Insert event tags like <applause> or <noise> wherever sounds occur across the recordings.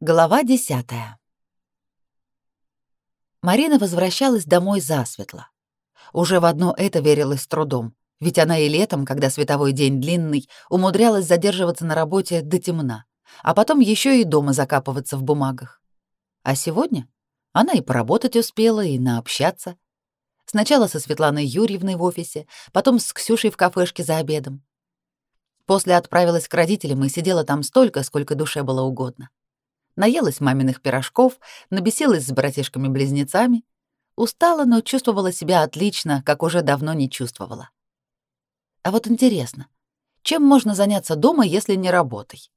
Глава десятая. Марина возвращалась домой засветло. Уже в одно это верилось с трудом, ведь она и летом, когда световой день длинный, умудрялась задерживаться на работе до темна, а потом еще и дома закапываться в бумагах. А сегодня она и поработать успела, и наобщаться. Сначала со Светланой Юрьевной в офисе, потом с Ксюшей в кафешке за обедом. После отправилась к родителям и сидела там столько, сколько душе было угодно наелась маминых пирожков, набесилась с братишками-близнецами, устала, но чувствовала себя отлично, как уже давно не чувствовала. А вот интересно, чем можно заняться дома, если не работой?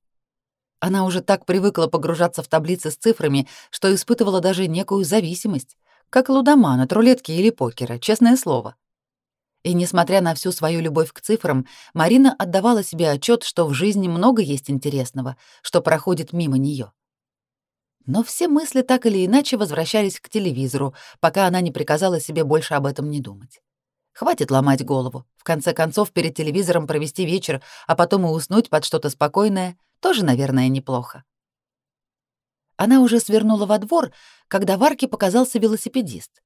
Она уже так привыкла погружаться в таблицы с цифрами, что испытывала даже некую зависимость, как лудоман от рулетки или покера, честное слово. И несмотря на всю свою любовь к цифрам, Марина отдавала себе отчет, что в жизни много есть интересного, что проходит мимо нее. Но все мысли так или иначе возвращались к телевизору, пока она не приказала себе больше об этом не думать. Хватит ломать голову. В конце концов, перед телевизором провести вечер, а потом и уснуть под что-то спокойное, тоже, наверное, неплохо. Она уже свернула во двор, когда в арке показался велосипедист.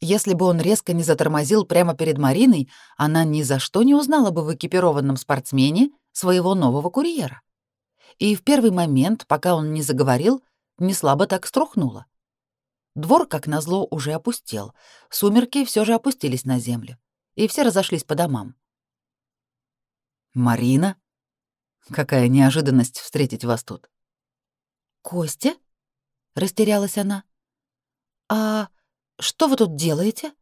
Если бы он резко не затормозил прямо перед Мариной, она ни за что не узнала бы в экипированном спортсмене своего нового курьера. И в первый момент, пока он не заговорил, не слабо так струхнуло. Двор, как назло, уже опустел. Сумерки все же опустились на землю, и все разошлись по домам. «Марина? Какая неожиданность встретить вас тут!» «Костя?» — растерялась она. «А что вы тут делаете?»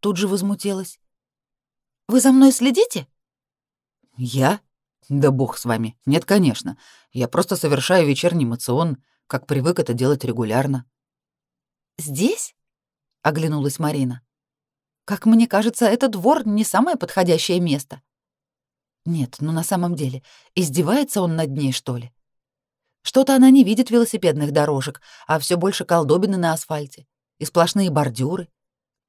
Тут же возмутилась. «Вы за мной следите?» «Я? Да бог с вами. Нет, конечно. Я просто совершаю вечерний мацион как привык это делать регулярно. «Здесь?» — оглянулась Марина. «Как мне кажется, этот двор не самое подходящее место». Нет, ну на самом деле, издевается он над ней, что ли? Что-то она не видит велосипедных дорожек, а все больше колдобины на асфальте и сплошные бордюры.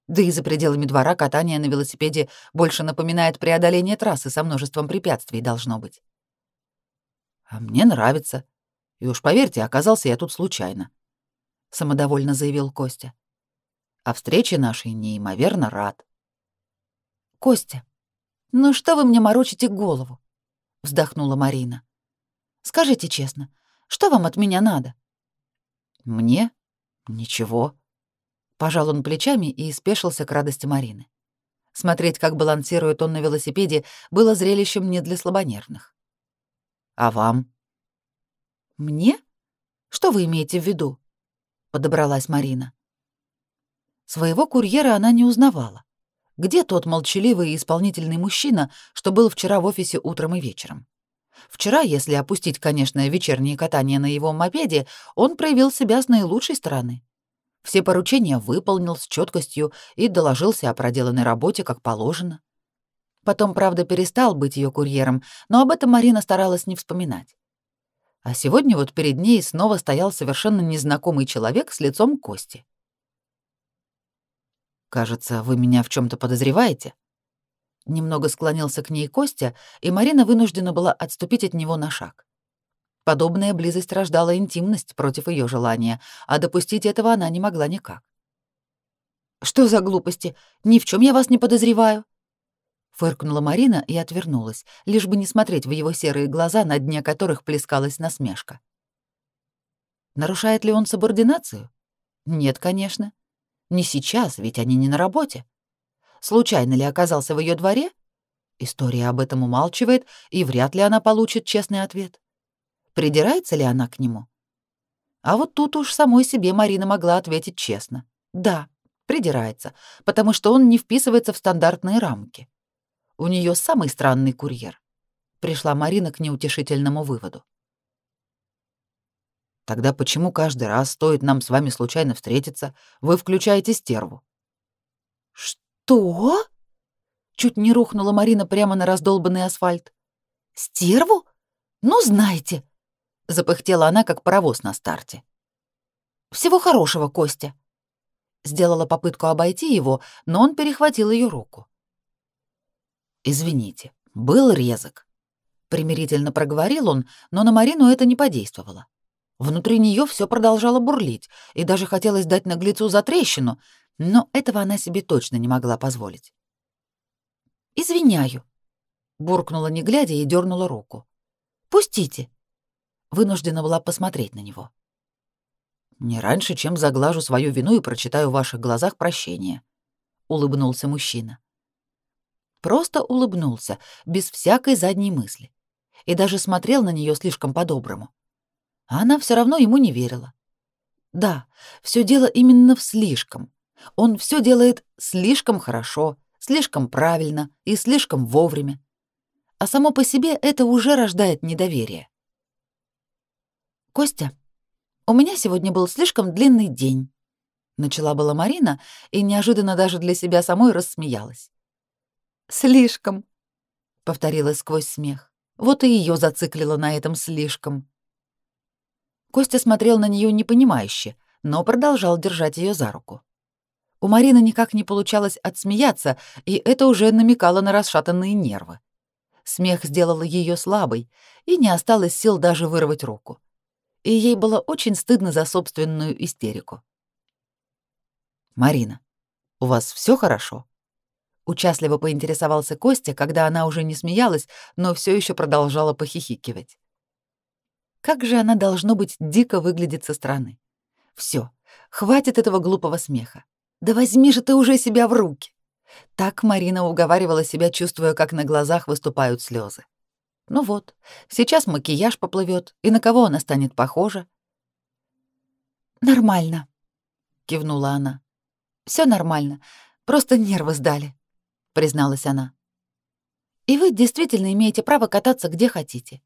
Да и за пределами двора катание на велосипеде больше напоминает преодоление трассы со множеством препятствий, должно быть. «А мне нравится», и уж поверьте, оказался я тут случайно, самодовольно заявил Костя. А встрече нашей неимоверно рад. Костя, ну что вы мне морочите голову? вздохнула Марина. Скажите честно, что вам от меня надо? Мне? Ничего. Пожал он плечами и спешился к радости Марины. Смотреть, как балансирует он на велосипеде, было зрелищем не для слабонервных. А вам? «Мне? Что вы имеете в виду?» — подобралась Марина. Своего курьера она не узнавала. Где тот молчаливый и исполнительный мужчина, что был вчера в офисе утром и вечером? Вчера, если опустить, конечно, вечернее катание на его мопеде, он проявил себя с наилучшей стороны. Все поручения выполнил с четкостью и доложился о проделанной работе как положено. Потом, правда, перестал быть ее курьером, но об этом Марина старалась не вспоминать. А сегодня вот перед ней снова стоял совершенно незнакомый человек с лицом Кости. «Кажется, вы меня в чем то подозреваете?» Немного склонился к ней Костя, и Марина вынуждена была отступить от него на шаг. Подобная близость рождала интимность против ее желания, а допустить этого она не могла никак. «Что за глупости? Ни в чем я вас не подозреваю», Фыркнула Марина и отвернулась, лишь бы не смотреть в его серые глаза, на дне которых плескалась насмешка. Нарушает ли он субординацию? Нет, конечно. Не сейчас, ведь они не на работе. Случайно ли оказался в ее дворе? История об этом умалчивает, и вряд ли она получит честный ответ. Придирается ли она к нему? А вот тут уж самой себе Марина могла ответить честно. Да, придирается, потому что он не вписывается в стандартные рамки. У нее самый странный курьер. Пришла Марина к неутешительному выводу. Тогда почему каждый раз стоит нам с вами случайно встретиться, вы включаете стерву? Что? Чуть не рухнула Марина прямо на раздолбанный асфальт. Стерву? Ну, знаете, запыхтела она, как паровоз на старте. Всего хорошего, Костя. Сделала попытку обойти его, но он перехватил ее руку. «Извините, был резок». Примирительно проговорил он, но на Марину это не подействовало. Внутри нее все продолжало бурлить, и даже хотелось дать наглецу за трещину, но этого она себе точно не могла позволить. «Извиняю», — буркнула не глядя и дернула руку. «Пустите». Вынуждена была посмотреть на него. «Не раньше, чем заглажу свою вину и прочитаю в ваших глазах прощение», — улыбнулся мужчина. Просто улыбнулся, без всякой задней мысли. И даже смотрел на нее слишком по-доброму. А она все равно ему не верила. Да, все дело именно в слишком. Он все делает слишком хорошо, слишком правильно и слишком вовремя. А само по себе это уже рождает недоверие. «Костя, у меня сегодня был слишком длинный день», — начала была Марина и неожиданно даже для себя самой рассмеялась. «Слишком», — повторила сквозь смех. Вот и ее зациклило на этом слишком. Костя смотрел на нее непонимающе, но продолжал держать ее за руку. У Марины никак не получалось отсмеяться, и это уже намекало на расшатанные нервы. Смех сделал ее слабой, и не осталось сил даже вырвать руку. И ей было очень стыдно за собственную истерику. «Марина, у вас все хорошо?» Участливо поинтересовался Костя, когда она уже не смеялась, но все еще продолжала похихикивать. Как же она должно быть дико выглядит со стороны. Все, хватит этого глупого смеха. Да возьми же ты уже себя в руки. Так Марина уговаривала себя, чувствуя, как на глазах выступают слезы. Ну вот, сейчас макияж поплывет, и на кого она станет похожа? Нормально, кивнула она. Все нормально, просто нервы сдали, призналась она. И вы действительно имеете право кататься где хотите.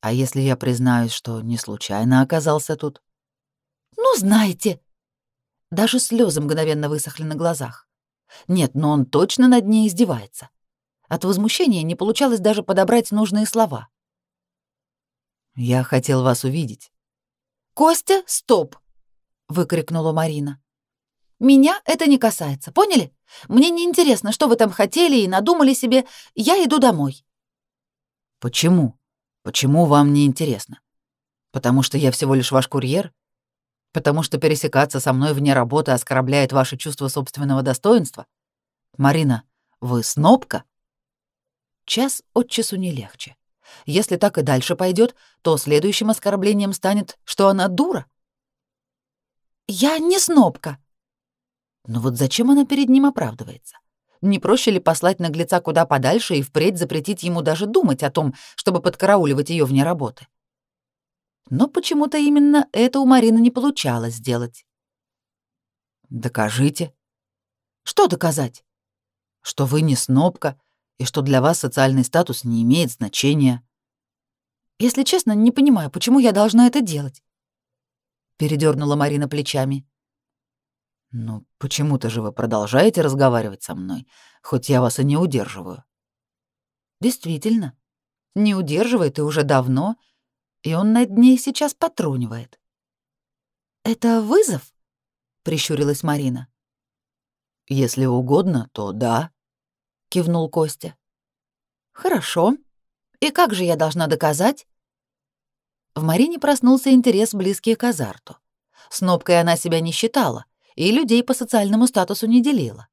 А если я признаюсь, что не случайно оказался тут? Ну, знаете. Даже слезы мгновенно высохли на глазах. Нет, но он точно над ней издевается. От возмущения не получалось даже подобрать нужные слова. Я хотел вас увидеть. Костя, стоп, выкрикнула Марина. Меня это не касается, поняли? Мне не интересно, что вы там хотели и надумали себе. Я иду домой. Почему? Почему вам не интересно? Потому что я всего лишь ваш курьер? Потому что пересекаться со мной вне работы оскорбляет ваше чувство собственного достоинства? Марина, вы снобка? Час от часу не легче. Если так и дальше пойдет, то следующим оскорблением станет, что она дура. Я не снобка. Но вот зачем она перед ним оправдывается? Не проще ли послать наглеца куда подальше и впредь запретить ему даже думать о том, чтобы подкарауливать ее вне работы? Но почему-то именно это у Марины не получалось сделать. «Докажите». «Что доказать?» «Что вы не снобка, и что для вас социальный статус не имеет значения». «Если честно, не понимаю, почему я должна это делать?» Передернула Марина плечами. «Ну, почему-то же вы продолжаете разговаривать со мной, хоть я вас и не удерживаю». «Действительно, не удерживает и уже давно, и он над ней сейчас потрунивает». «Это вызов?» — прищурилась Марина. «Если угодно, то да», — кивнул Костя. «Хорошо. И как же я должна доказать?» В Марине проснулся интерес, близкий к азарту. Снобкой она себя не считала — и людей по социальному статусу не делила.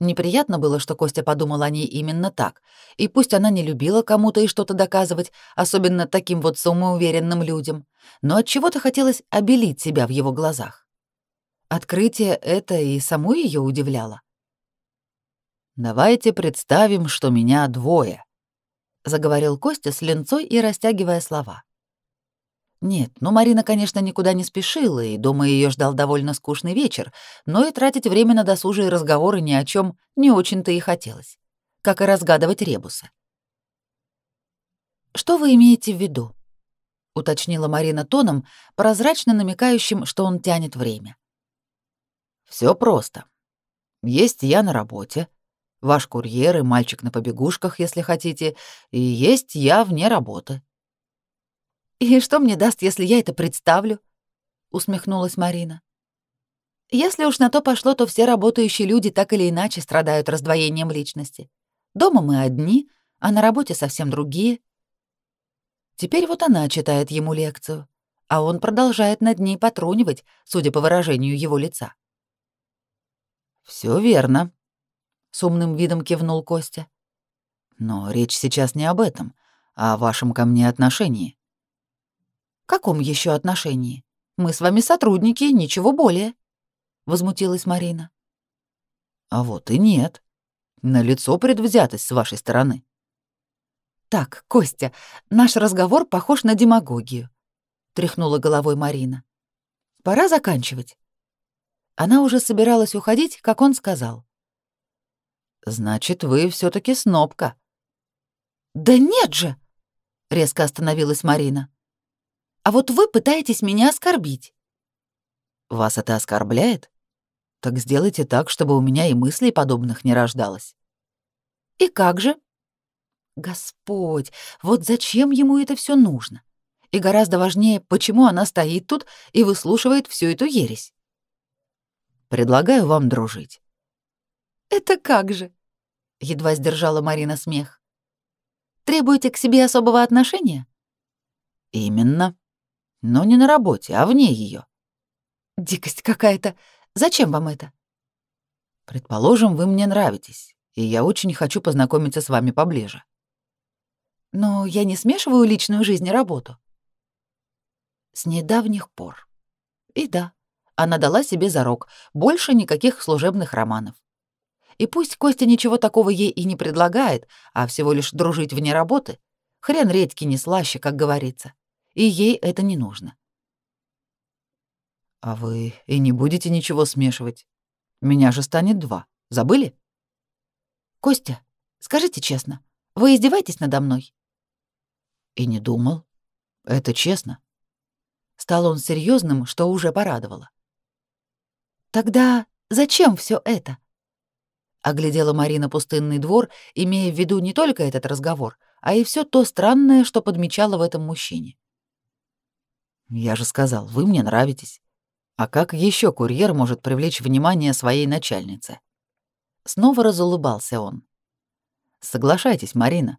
Неприятно было, что Костя подумал о ней именно так, и пусть она не любила кому-то и что-то доказывать, особенно таким вот самоуверенным людям, но от чего то хотелось обелить себя в его глазах. Открытие это и саму ее удивляло. «Давайте представим, что меня двое», — заговорил Костя с ленцой и растягивая слова. Нет, ну Марина, конечно, никуда не спешила, и дома ее ждал довольно скучный вечер, но и тратить время на досужие разговоры ни о чем не очень-то и хотелось, как и разгадывать ребусы. «Что вы имеете в виду?» — уточнила Марина тоном, прозрачно намекающим, что он тянет время. Все просто. Есть я на работе, ваш курьер и мальчик на побегушках, если хотите, и есть я вне работы. «И что мне даст, если я это представлю?» — усмехнулась Марина. «Если уж на то пошло, то все работающие люди так или иначе страдают раздвоением личности. Дома мы одни, а на работе совсем другие». Теперь вот она читает ему лекцию, а он продолжает над ней потрунивать, судя по выражению его лица. Все верно», — с умным видом кивнул Костя. «Но речь сейчас не об этом, а о вашем ко мне отношении». «Каком еще отношении? Мы с вами сотрудники, ничего более», — возмутилась Марина. «А вот и нет. На лицо предвзятость с вашей стороны». «Так, Костя, наш разговор похож на демагогию», — тряхнула головой Марина. «Пора заканчивать». Она уже собиралась уходить, как он сказал. «Значит, вы все таки снопка». «Да нет же!» — резко остановилась Марина. «А вот вы пытаетесь меня оскорбить». «Вас это оскорбляет? Так сделайте так, чтобы у меня и мыслей подобных не рождалось». «И как же?» Господь, вот зачем ему это все нужно? И гораздо важнее, почему она стоит тут и выслушивает всю эту ересь. Предлагаю вам дружить. Это как же? Едва сдержала Марина смех. Требуете к себе особого отношения? Именно. Но не на работе, а вне ее. Дикость какая-то. Зачем вам это? Предположим, вы мне нравитесь, и я очень хочу познакомиться с вами поближе. Но я не смешиваю личную жизнь и работу. С недавних пор. И да, она дала себе зарок больше никаких служебных романов. И пусть Костя ничего такого ей и не предлагает, а всего лишь дружить вне работы, хрен редьки не слаще, как говорится. И ей это не нужно. А вы и не будете ничего смешивать. Меня же станет два. Забыли? Костя, скажите честно, вы издеваетесь надо мной? И не думал. Это честно. Стал он серьезным, что уже порадовало. Тогда зачем все это? Оглядела Марина пустынный двор, имея в виду не только этот разговор, а и все то странное, что подмечала в этом мужчине. Я же сказал, вы мне нравитесь. А как еще курьер может привлечь внимание своей начальницы? Снова разулыбался он. Соглашайтесь, Марина.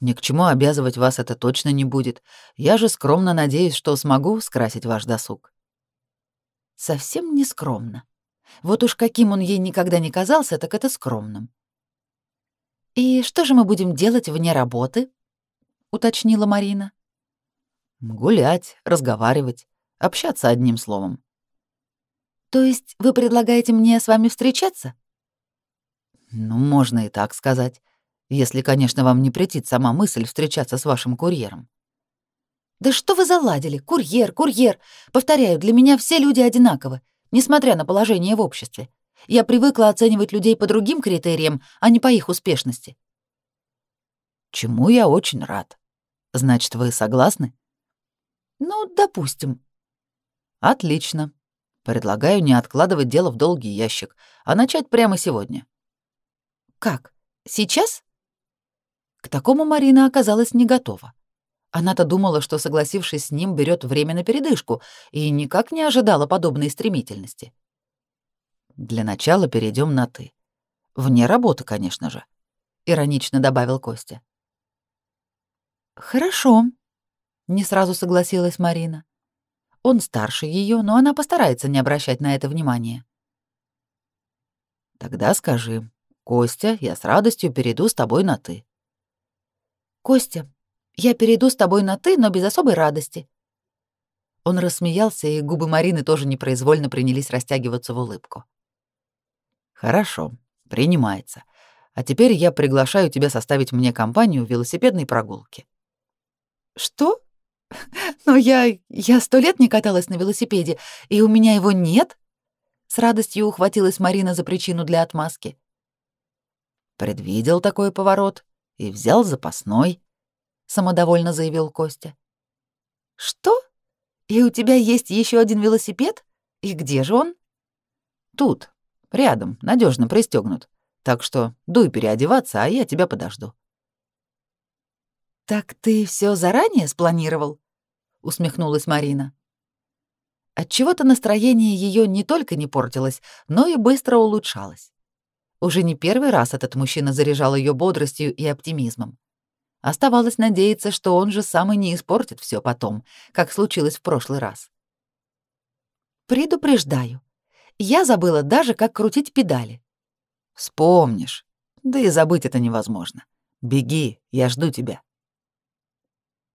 Ни к чему обязывать вас это точно не будет. Я же скромно надеюсь, что смогу скрасить ваш досуг. Совсем не скромно. Вот уж каким он ей никогда не казался, так это скромным. «И что же мы будем делать вне работы?» — уточнила Марина. «Гулять, разговаривать, общаться одним словом». «То есть вы предлагаете мне с вами встречаться?» «Ну, можно и так сказать. Если, конечно, вам не претит сама мысль встречаться с вашим курьером. Да что вы заладили? Курьер, курьер. Повторяю, для меня все люди одинаковы, несмотря на положение в обществе. Я привыкла оценивать людей по другим критериям, а не по их успешности. Чему я очень рад. Значит, вы согласны? Ну, допустим. Отлично. Предлагаю не откладывать дело в долгий ящик, а начать прямо сегодня. Как? Сейчас? К такому Марина оказалась не готова. Она-то думала, что, согласившись с ним, берет время на передышку, и никак не ожидала подобной стремительности. «Для начала перейдем на «ты». Вне работы, конечно же», — иронично добавил Костя. «Хорошо», — не сразу согласилась Марина. Он старше ее, но она постарается не обращать на это внимания. «Тогда скажи, Костя, я с радостью перейду с тобой на «ты». «Костя, я перейду с тобой на «ты», но без особой радости». Он рассмеялся, и губы Марины тоже непроизвольно принялись растягиваться в улыбку. «Хорошо, принимается. А теперь я приглашаю тебя составить мне компанию в велосипедной прогулке». «Что? <laughs> Но я... я сто лет не каталась на велосипеде, и у меня его нет?» С радостью ухватилась Марина за причину для отмазки. Предвидел такой поворот и взял запасной, самодовольно заявил Костя. Что? И у тебя есть еще один велосипед? И где же он? Тут, рядом, надежно пристегнут. Так что дуй переодеваться, а я тебя подожду. Так ты все заранее спланировал? Усмехнулась Марина. Отчего-то настроение ее не только не портилось, но и быстро улучшалось. Уже не первый раз этот мужчина заряжал ее бодростью и оптимизмом. Оставалось надеяться, что он же сам и не испортит все потом, как случилось в прошлый раз. Предупреждаю, я забыла даже, как крутить педали. Вспомнишь. Да и забыть это невозможно. Беги, я жду тебя.